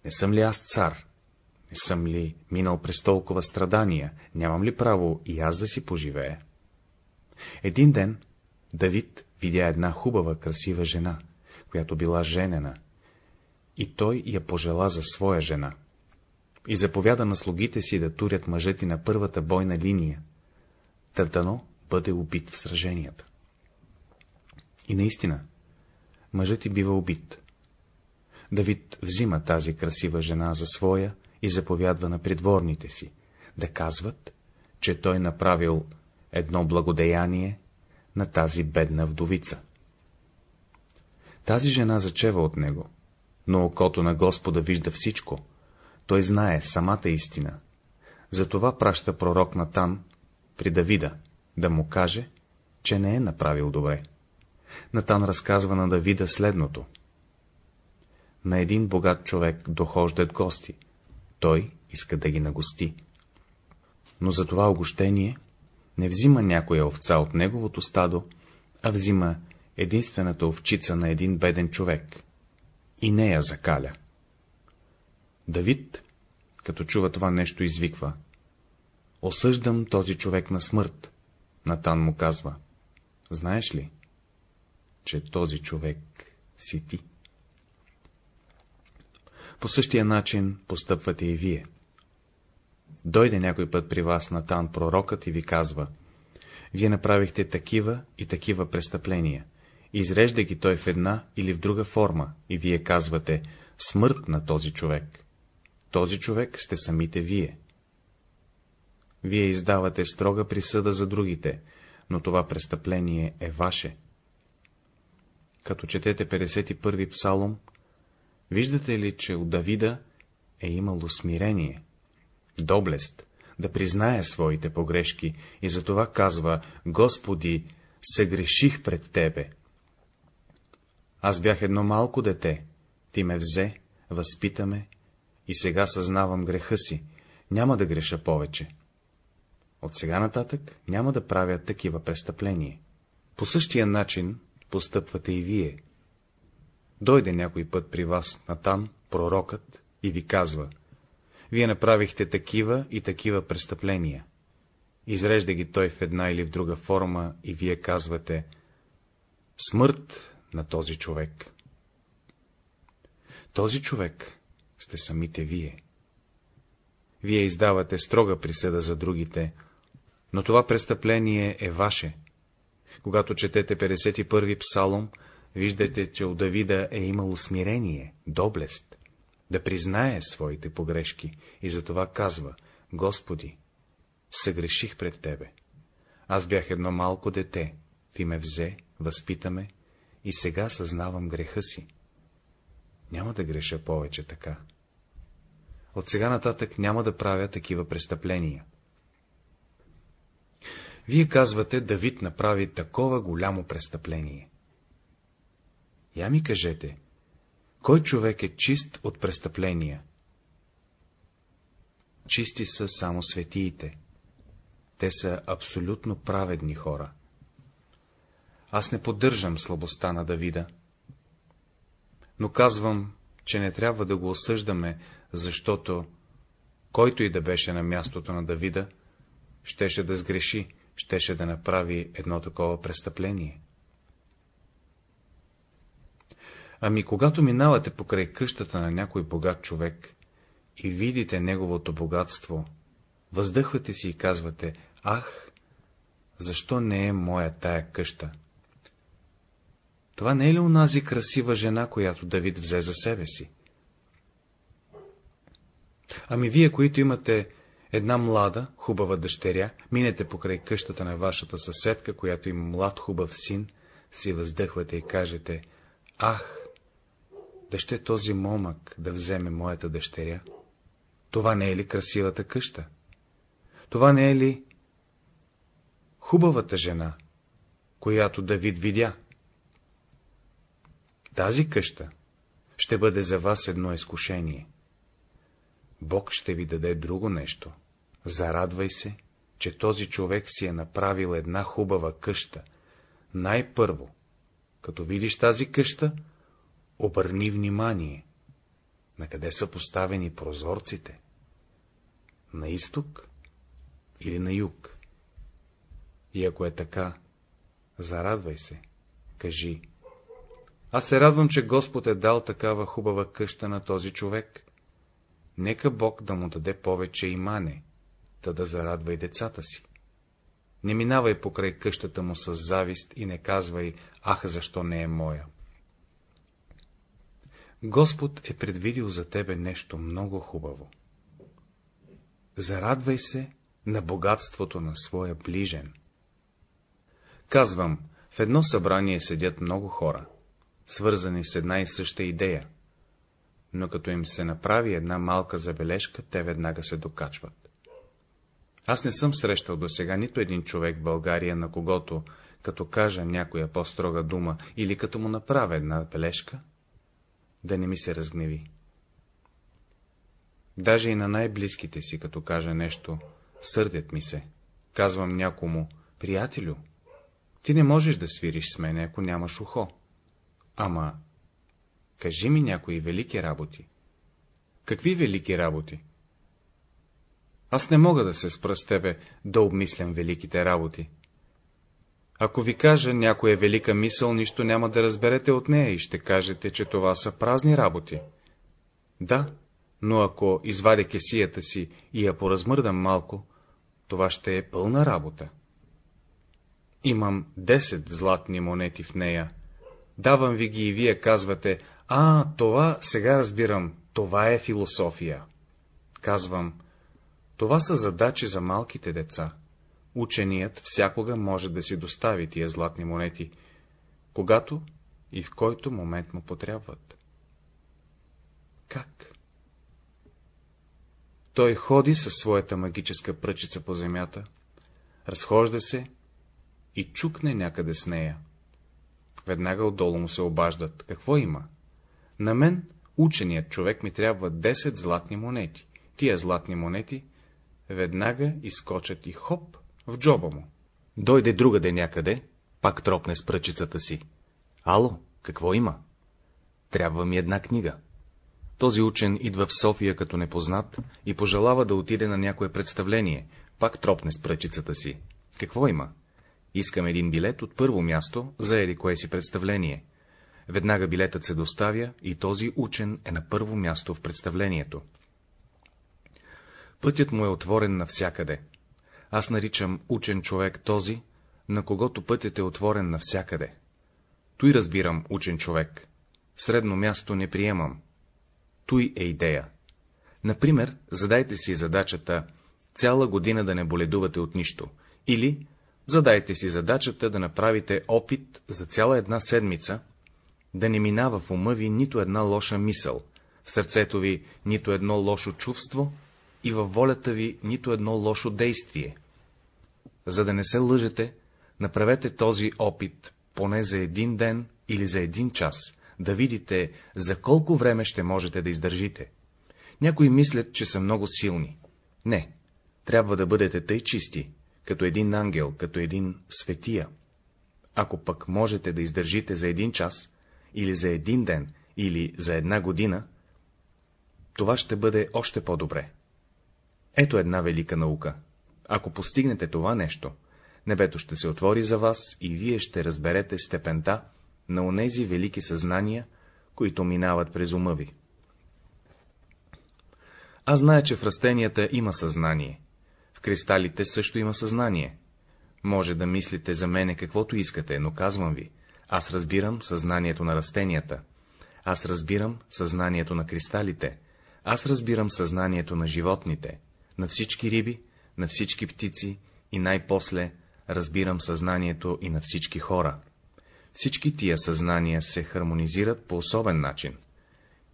Не съм ли аз цар? Не съм ли минал през толкова страдания? Нямам ли право и аз да си поживея? Един ден Давид видя една хубава, красива жена, която била женена, и той я пожела за своя жена. И заповяда на слугите си да турят мъжете на първата бойна линия, тъдано бъде убит в сраженията. И наистина, мъжът ти бива убит. Давид взима тази красива жена за своя и заповядва на придворните си, да казват, че той направил едно благодеяние на тази бедна вдовица. Тази жена зачева от него, но окото на Господа вижда всичко, той знае самата истина. Затова праща пророк Натан при Давида, да му каже, че не е направил добре. Натан разказва на Давида следното. На един богат човек дохождат гости. Той иска да ги нагости. Но за това огощение не взима някоя овца от неговото стадо, а взима единствената овчица на един беден човек и нея закаля. Давид, като чува това нещо, извиква. Осъждам този човек на смърт. Натан му казва. Знаеш ли, че този човек си ти? По същия начин постъпвате и вие. Дойде някой път при вас Натан пророкът и ви казва, вие направихте такива и такива престъпления. Изрежда ги той в една или в друга форма и вие казвате, смърт на този човек. Този човек сте самите вие. Вие издавате строга присъда за другите, но това престъпление е ваше. Като четете 51-ви псалом, виждате ли, че у Давида е имало смирение, доблест, да признае своите погрешки и затова казва, Господи, се греших пред Тебе. Аз бях едно малко дете, Ти ме взе, възпитаме и сега съзнавам греха си, няма да греша повече. От сега нататък няма да правя такива престъпления. По същия начин постъпвате и вие. Дойде някой път при вас Натан, пророкът, и ви казва, вие направихте такива и такива престъпления. Изрежда ги той в една или в друга форма и вие казвате, смърт на този човек. Този човек сте самите вие. Вие издавате строга присъда за другите, но това престъпление е ваше. Когато четете 51-ви псалом, виждате, че у Давида е имало смирение, доблест, да признае своите погрешки и затова казва, Господи, съгреших пред Тебе. Аз бях едно малко дете, Ти ме взе, възпитаме и сега съзнавам греха си. Няма да греша повече така. От сега нататък няма да правя такива престъпления. Вие казвате, Давид направи такова голямо престъпление. Я ми кажете, кой човек е чист от престъпления? Чисти са само светиите. Те са абсолютно праведни хора. Аз не поддържам слабостта на Давида, но казвам, че не трябва да го осъждаме, защото, който и да беше на мястото на Давида, щеше да сгреши, щеше да направи едно такова престъпление. Ами когато минавате покрай къщата на някой богат човек и видите неговото богатство, въздъхвате си и казвате, ах, защо не е моя тая къща? Това не е ли онази красива жена, която Давид взе за себе си? Ами вие, които имате една млада, хубава дъщеря, минете покрай къщата на вашата съседка, която има млад, хубав син, си въздъхвате и кажете, ах, да ще този момък да вземе моята дъщеря? Това не е ли красивата къща? Това не е ли хубавата жена, която Давид видя? Тази къща ще бъде за вас едно изкушение. Бог ще ви даде друго нещо. Зарадвай се, че този човек си е направил една хубава къща. Най-първо, като видиш тази къща, обърни внимание. На къде са поставени прозорците? На изток или на юг? И ако е така, зарадвай се, кажи. Аз се радвам, че Господ е дал такава хубава къща на този човек. Нека Бог да му даде повече имане, та да зарадва и децата си. Не минавай покрай къщата му с завист и не казвай, ах, защо не е моя. Господ е предвидил за тебе нещо много хубаво. Зарадвай се на богатството на своя ближен. Казвам, в едно събрание седят много хора, свързани с една и съща идея, но като им се направи една малка забележка, те веднага се докачват. Аз не съм срещал до сега нито един човек в България, на когото, като кажа някоя по-строга дума или като му направя една бележка, да не ми се разгневи. Даже и на най-близките си, като кажа нещо, сърдят ми се. Казвам някому, приятелю, ти не можеш да свириш с мене, ако нямаш ухо. Ама, кажи ми някои велики работи. Какви велики работи? Аз не мога да се спра с тебе да обмислям великите работи. Ако ви кажа някоя велика мисъл, нищо няма да разберете от нея и ще кажете, че това са празни работи. Да, но ако извадя кесията си и я поразмърдам малко, това ще е пълна работа. Имам 10 златни монети в нея. Давам ви ги и вие казвате, а, това сега разбирам, това е философия. Казвам, това са задачи за малките деца. Ученият всякога може да си достави тия златни монети, когато и в който момент му потребват. Как? Той ходи със своята магическа пръчица по земята, разхожда се и чукне някъде с нея. Веднага отдолу му се обаждат. Какво има? На мен, ученият човек, ми трябва 10 златни монети. Тия златни монети веднага изкочат и хоп в джоба му. Дойде другаде някъде, пак тропне с пръчицата си. Ало, какво има? Трябва ми една книга. Този учен идва в София като непознат и пожелава да отиде на някое представление, пак тропне с пръчицата си. Какво има? Искам един билет от първо място за еди кое си представление. Веднага билетът се доставя и този учен е на първо място в представлението. Пътят му е отворен навсякъде. Аз наричам учен човек този, на когото пътят е отворен навсякъде. Той разбирам учен човек. Средно място не приемам. Той е идея. Например, задайте си задачата цяла година да не боледувате от нищо, или задайте си задачата да направите опит за цяла една седмица, да не минава в ума ви нито една лоша мисъл, в сърцето ви нито едно лошо чувство и във волята ви нито едно лошо действие. За да не се лъжете, направете този опит поне за един ден или за един час, да видите, за колко време ще можете да издържите. Някои мислят, че са много силни. Не, трябва да бъдете тъй чисти, като един ангел, като един светия. Ако пък можете да издържите за един час, или за един ден, или за една година, това ще бъде още по-добре. Ето една велика наука. Ако постигнете това нещо, небето ще се отвори за вас и вие ще разберете степента на онези велики съзнания, които минават през ума ви. Аз зная, че в растенията има съзнание, кристалите също има съзнание. Може да мислите за мене каквото искате, но казвам ви, аз разбирам съзнанието на растенията, аз разбирам съзнанието на кристалите, аз разбирам съзнанието на животните, на всички риби, на всички птици и най-после разбирам съзнанието и на всички хора. Всички тия съзнания се хармонизират по особен начин.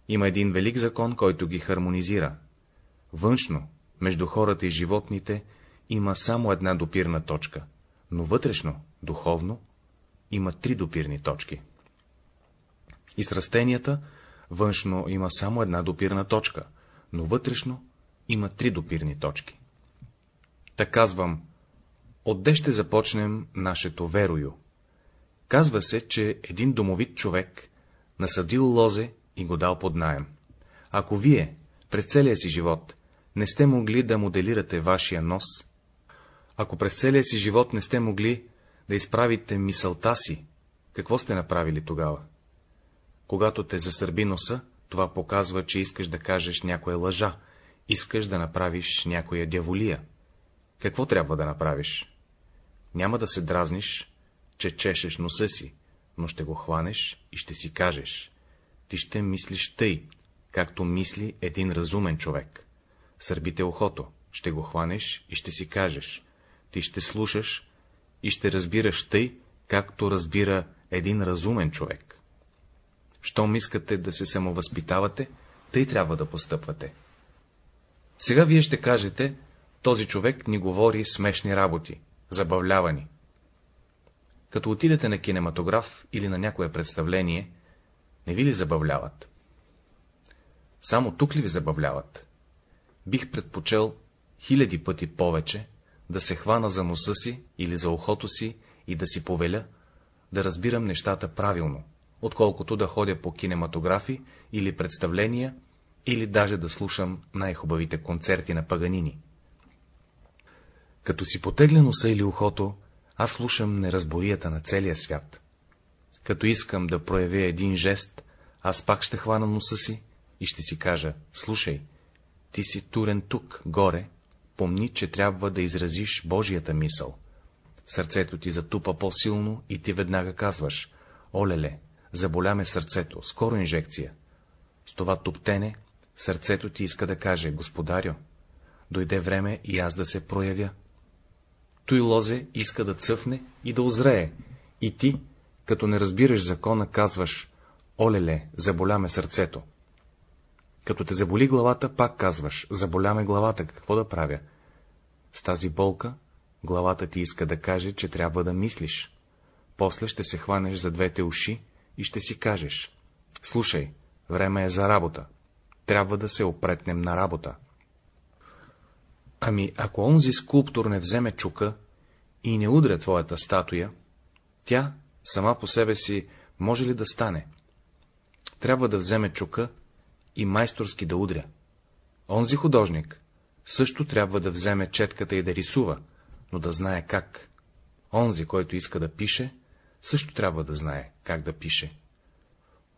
Има един велик закон, който ги хармонизира. Външно, между хората и животните, има само една допирна точка, но вътрешно, духовно, има три допирни точки. И с растенията, външно има само една допирна точка, но вътрешно има три допирни точки. Та казвам, отде ще започнем нашето верою? Казва се, че един домовит човек насадил лозе и го дал под наем. Ако вие, през целия си живот, не сте могли да моделирате вашия нос, ако през целия си живот не сте могли да изправите мисълта си, какво сте направили тогава? Когато те засърби носа, това показва, че искаш да кажеш някоя лъжа, искаш да направиш някоя дяволия. Какво трябва да направиш? Няма да се дразниш, че чешеш носа си, но ще го хванеш и ще си кажеш. Ти ще мислиш тъй, както мисли един разумен човек. Сърбите ухото, ще го хванеш и ще си кажеш. Ти ще слушаш и ще разбираш тъй, както разбира един разумен човек. Щом искате да се самовъзпитавате, тъй трябва да постъпвате. Сега вие ще кажете, този човек ни говори смешни работи, забавлявани. Като отидете на кинематограф или на някое представление, не ви ли забавляват? Само тук ли ви забавляват? Бих предпочел хиляди пъти повече да се хвана за носа си или за ухото си и да си повеля, да разбирам нещата правилно, отколкото да ходя по кинематографи или представления, или даже да слушам най-хубавите концерти на паганини. Като си потегля носа или ухото, аз слушам неразборията на целия свят. Като искам да проявя един жест, аз пак ще хвана носа си и ще си кажа, слушай, ти си турен тук, горе, помни, че трябва да изразиш Божията мисъл. Сърцето ти затупа по-силно и ти веднага казваш, олеле, заболя ме сърцето, скоро инжекция. С това туптене сърцето ти иска да каже, господарю, дойде време и аз да се проявя. Той лозе иска да цъфне и да озрее, и ти, като не разбираш закона, казваш, олеле, заболя ме сърцето. Като те заболи главата, пак казваш, заболя ме главата, какво да правя? С тази болка главата ти иска да каже, че трябва да мислиш. После ще се хванеш за двете уши и ще си кажеш. Слушай, време е за работа. Трябва да се опретнем на работа. Ами, ако онзи скулптор не вземе чука и не удря твоята статуя, тя сама по себе си може ли да стане? Трябва да вземе чука и майсторски да удря. Онзи художник също трябва да вземе четката и да рисува, но да знае как. Онзи, който иска да пише, също трябва да знае как да пише.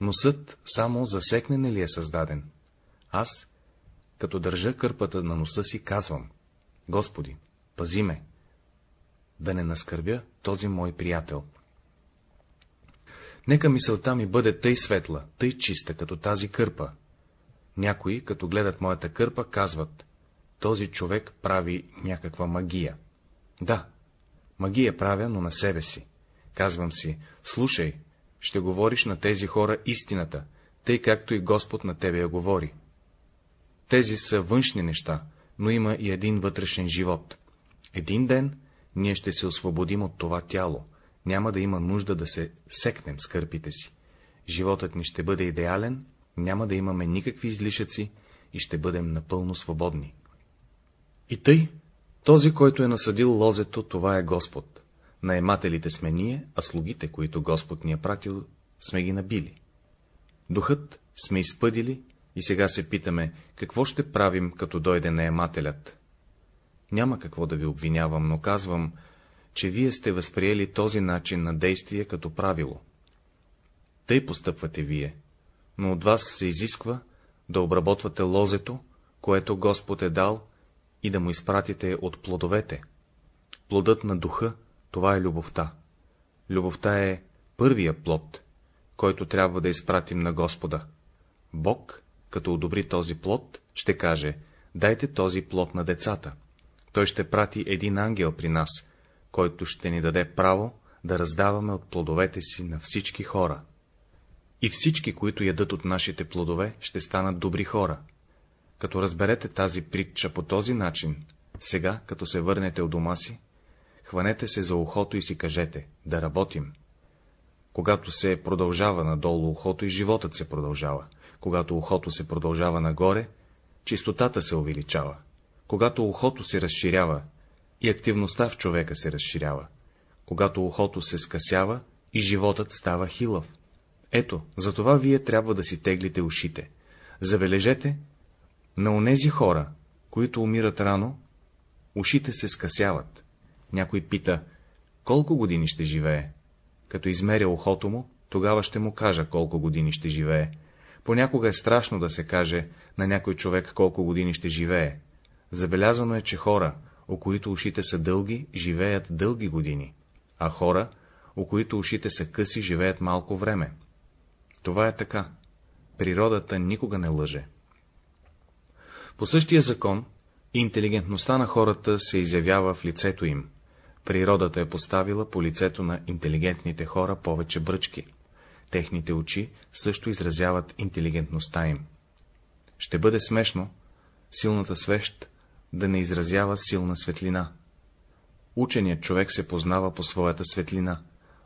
Носът само засекне ли е създаден? Аз, като държа кърпата на носа си, казвам, Господи, пази ме, да не наскърбя този мой приятел. Нека мисълта ми бъде тъй светла, тъй чиста, като тази кърпа. Някои, като гледат моята кърпа, казват, този човек прави някаква магия. Да, магия правя, но на себе си. Казвам си, слушай, ще говориш на тези хора истината, тъй както и Господ на тебе я говори. Тези са външни неща, но има и един вътрешен живот. Един ден ние ще се освободим от това тяло, няма да има нужда да се секнем с кърпите си. Животът ни ще бъде идеален, няма да имаме никакви излишъци и ще бъдем напълно свободни. И тъй, този, който е насъдил лозето, това е Господ. Наемателите сме ние, а слугите, които Господ ни е пратил, сме ги набили. Духът сме изпъдили и сега се питаме, какво ще правим, като дойде наемателят. Няма какво да ви обвинявам, но казвам, че вие сте възприели този начин на действие като правило. Тъй постъпвате вие, но от вас се изисква да обработвате лозето, което Господ е дал, и да му изпратите от плодовете. Плодът на духа, това е любовта. Любовта е първия плод, който трябва да изпратим на Господа. Бог, като одобри този плод, ще каже, дайте този плод на децата. Той ще прати един ангел при нас, който ще ни даде право да раздаваме от плодовете си на всички хора. И всички, които ядат от нашите плодове, ще станат добри хора. Като разберете тази притча по този начин, сега, като се върнете от дома си, хванете се за ухото и си кажете, да работим. Когато се продължава надолу ухото и животът се продължава. Когато ухото се продължава нагоре, чистотата се увеличава. Когато ухото се разширява, и активността в човека се разширява. Когато ухото се скъсява, и животът става хилав. Ето, затова вие трябва да си теглите ушите. Забележете, на онези хора, които умират рано, ушите се скъсяват. Някой пита, колко години ще живее? Като измеря ухото му, тогава ще му кажа колко години ще живее. Понякога е страшно да се каже на някой човек колко години ще живее. Забелязано е, че хора, у които ушите са дълги, живеят дълги години, а хора, у които ушите са къси, живеят малко време. Това е така. Природата никога не лъже. По същия закон, интелигентността на хората се изявява в лицето им. Природата е поставила по лицето на интелигентните хора повече бръчки. Техните очи също изразяват интелигентността им. Ще бъде смешно силната свещ да не изразява силна светлина. Ученият човек се познава по своята светлина,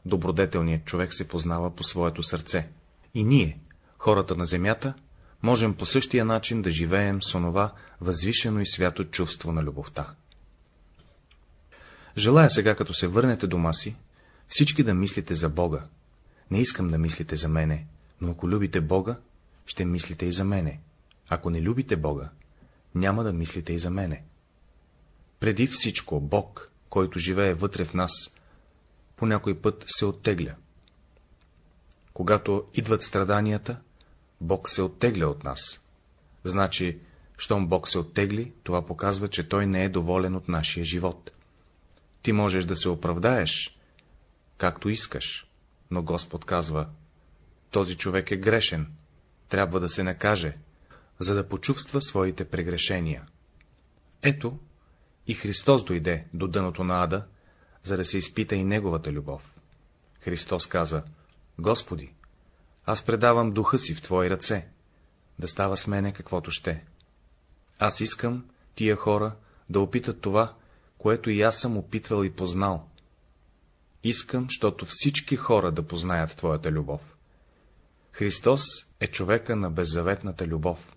добродетелният човек се познава по своето сърце. И ние, хората на земята, можем по същия начин да живеем с онова възвишено и свято чувство на любовта. Желая сега, като се върнете дома си, всички да мислите за Бога. Не искам да мислите за мене, но ако любите Бога, ще мислите и за мене. Ако не любите Бога, няма да мислите и за мене. Преди всичко Бог, който живее вътре в нас, по някой път се оттегля. Когато идват страданията, Бог се оттегля от нас. Значи, щом Бог се оттегли, това показва, че Той не е доволен от нашия живот. Ти можеш да се оправдаеш, както искаш, но Господ казва, този човек е грешен, трябва да се накаже, за да почувства своите прегрешения. Ето, и Христос дойде до дъното на ада, за да се изпита и неговата любов. Христос каза, Господи, аз предавам духа си в Твои ръце, да става с мене каквото ще. Аз искам тия хора да опитат това, което и аз съм опитвал и познал. Искам, защото всички хора да познаят Твоята любов. Христос е човека на беззаветната любов.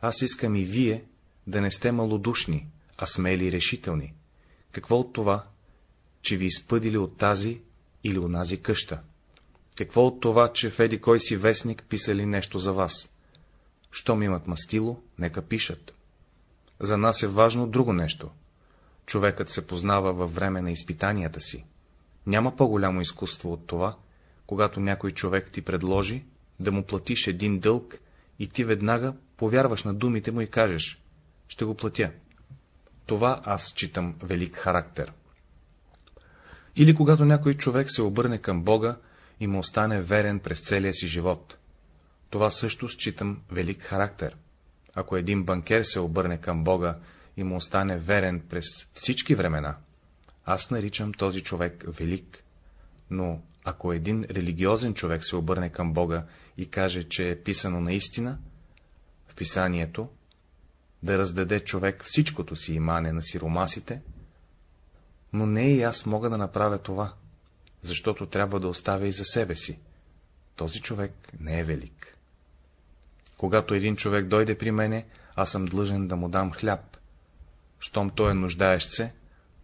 Аз искам и вие да не сте малодушни, а смели и решителни. Какво от това, че ви изпъдили от тази или онази къща? Какво от това, че в кой си вестник писали нещо за вас? Щом имат мастило, нека пишат. За нас е важно друго нещо. Човекът се познава във време на изпитанията си. Няма по-голямо изкуство от това, когато някой човек ти предложи да му платиш един дълг и ти веднага повярваш на думите му и кажеш — ще го платя. Това аз читам велик характер. Или когато някой човек се обърне към Бога и му остане верен през целия си живот. Това също считам велик характер. Ако един банкер се обърне към Бога и му остане верен през всички времена, аз наричам този човек велик. Но ако един религиозен човек се обърне към Бога и каже, че е писано наистина, в писанието, да раздаде човек всичкото си имане на сиромасите, но не и аз мога да направя това, защото трябва да оставя и за себе си. Този човек не е велик. Когато един човек дойде при мене, аз съм длъжен да му дам хляб. Щом той е нуждаещ се,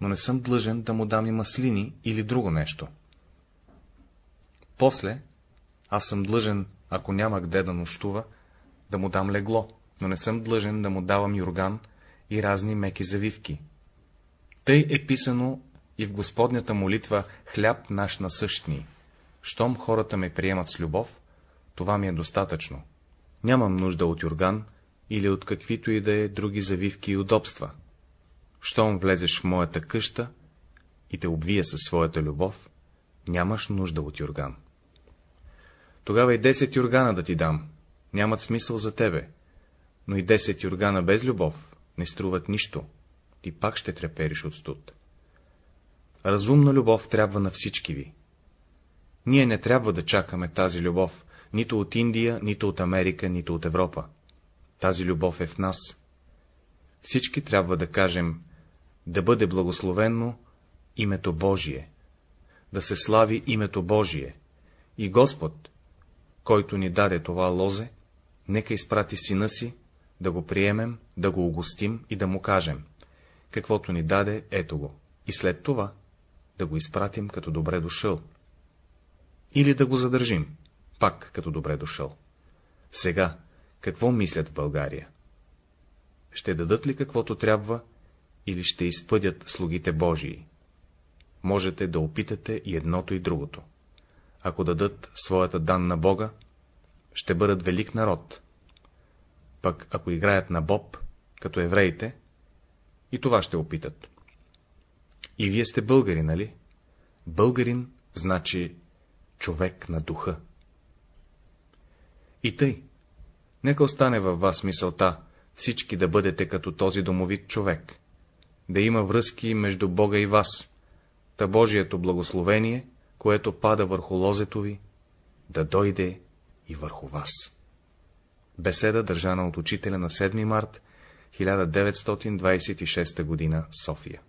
но не съм длъжен да му дам и маслини или друго нещо. После, аз съм длъжен, ако няма къде да нощува, да му дам легло, но не съм длъжен да му давам юрган и разни меки завивки. Тъй е писано и в Господнята молитва хляб наш насъщни. Щом хората ме приемат с любов, това ми е достатъчно. Нямам нужда от юрган или от каквито и да е други завивки и удобства. Щом влезеш в моята къща и те обвия със своята любов, нямаш нужда от юрган. Тогава и 10 юргана да ти дам, нямат смисъл за тебе, но и 10 юргана без любов не струват нищо, ти пак ще трепериш от студ. Разумна любов трябва на всички ви. Ние не трябва да чакаме тази любов, нито от Индия, нито от Америка, нито от Европа. Тази любов е в нас. Всички трябва да кажем, да бъде благословенно името Божие, да се слави името Божие, и Господ, който ни даде това лозе, нека изпрати сина си, да го приемем, да го угостим и да му кажем, каквото ни даде, ето го, и след това да го изпратим като добре дошъл. Или да го задържим, пак като добре дошъл. Сега, какво мислят в България? Ще дадат ли каквото трябва, или ще изпъдят слугите Божии? Можете да опитате и едното и другото. Ако дадат своята дан на Бога, ще бъдат велик народ. Пък ако играят на Боб, като евреите, и това ще опитат. И вие сте българи, нали? Българин значи човек на духа. И тъй, нека остане във вас мисълта, всички да бъдете като този домовит човек, да има връзки между Бога и вас, та Божието благословение, което пада върху лозето ви, да дойде и върху вас. Беседа, държана от учителя на 7 март 1926 г. София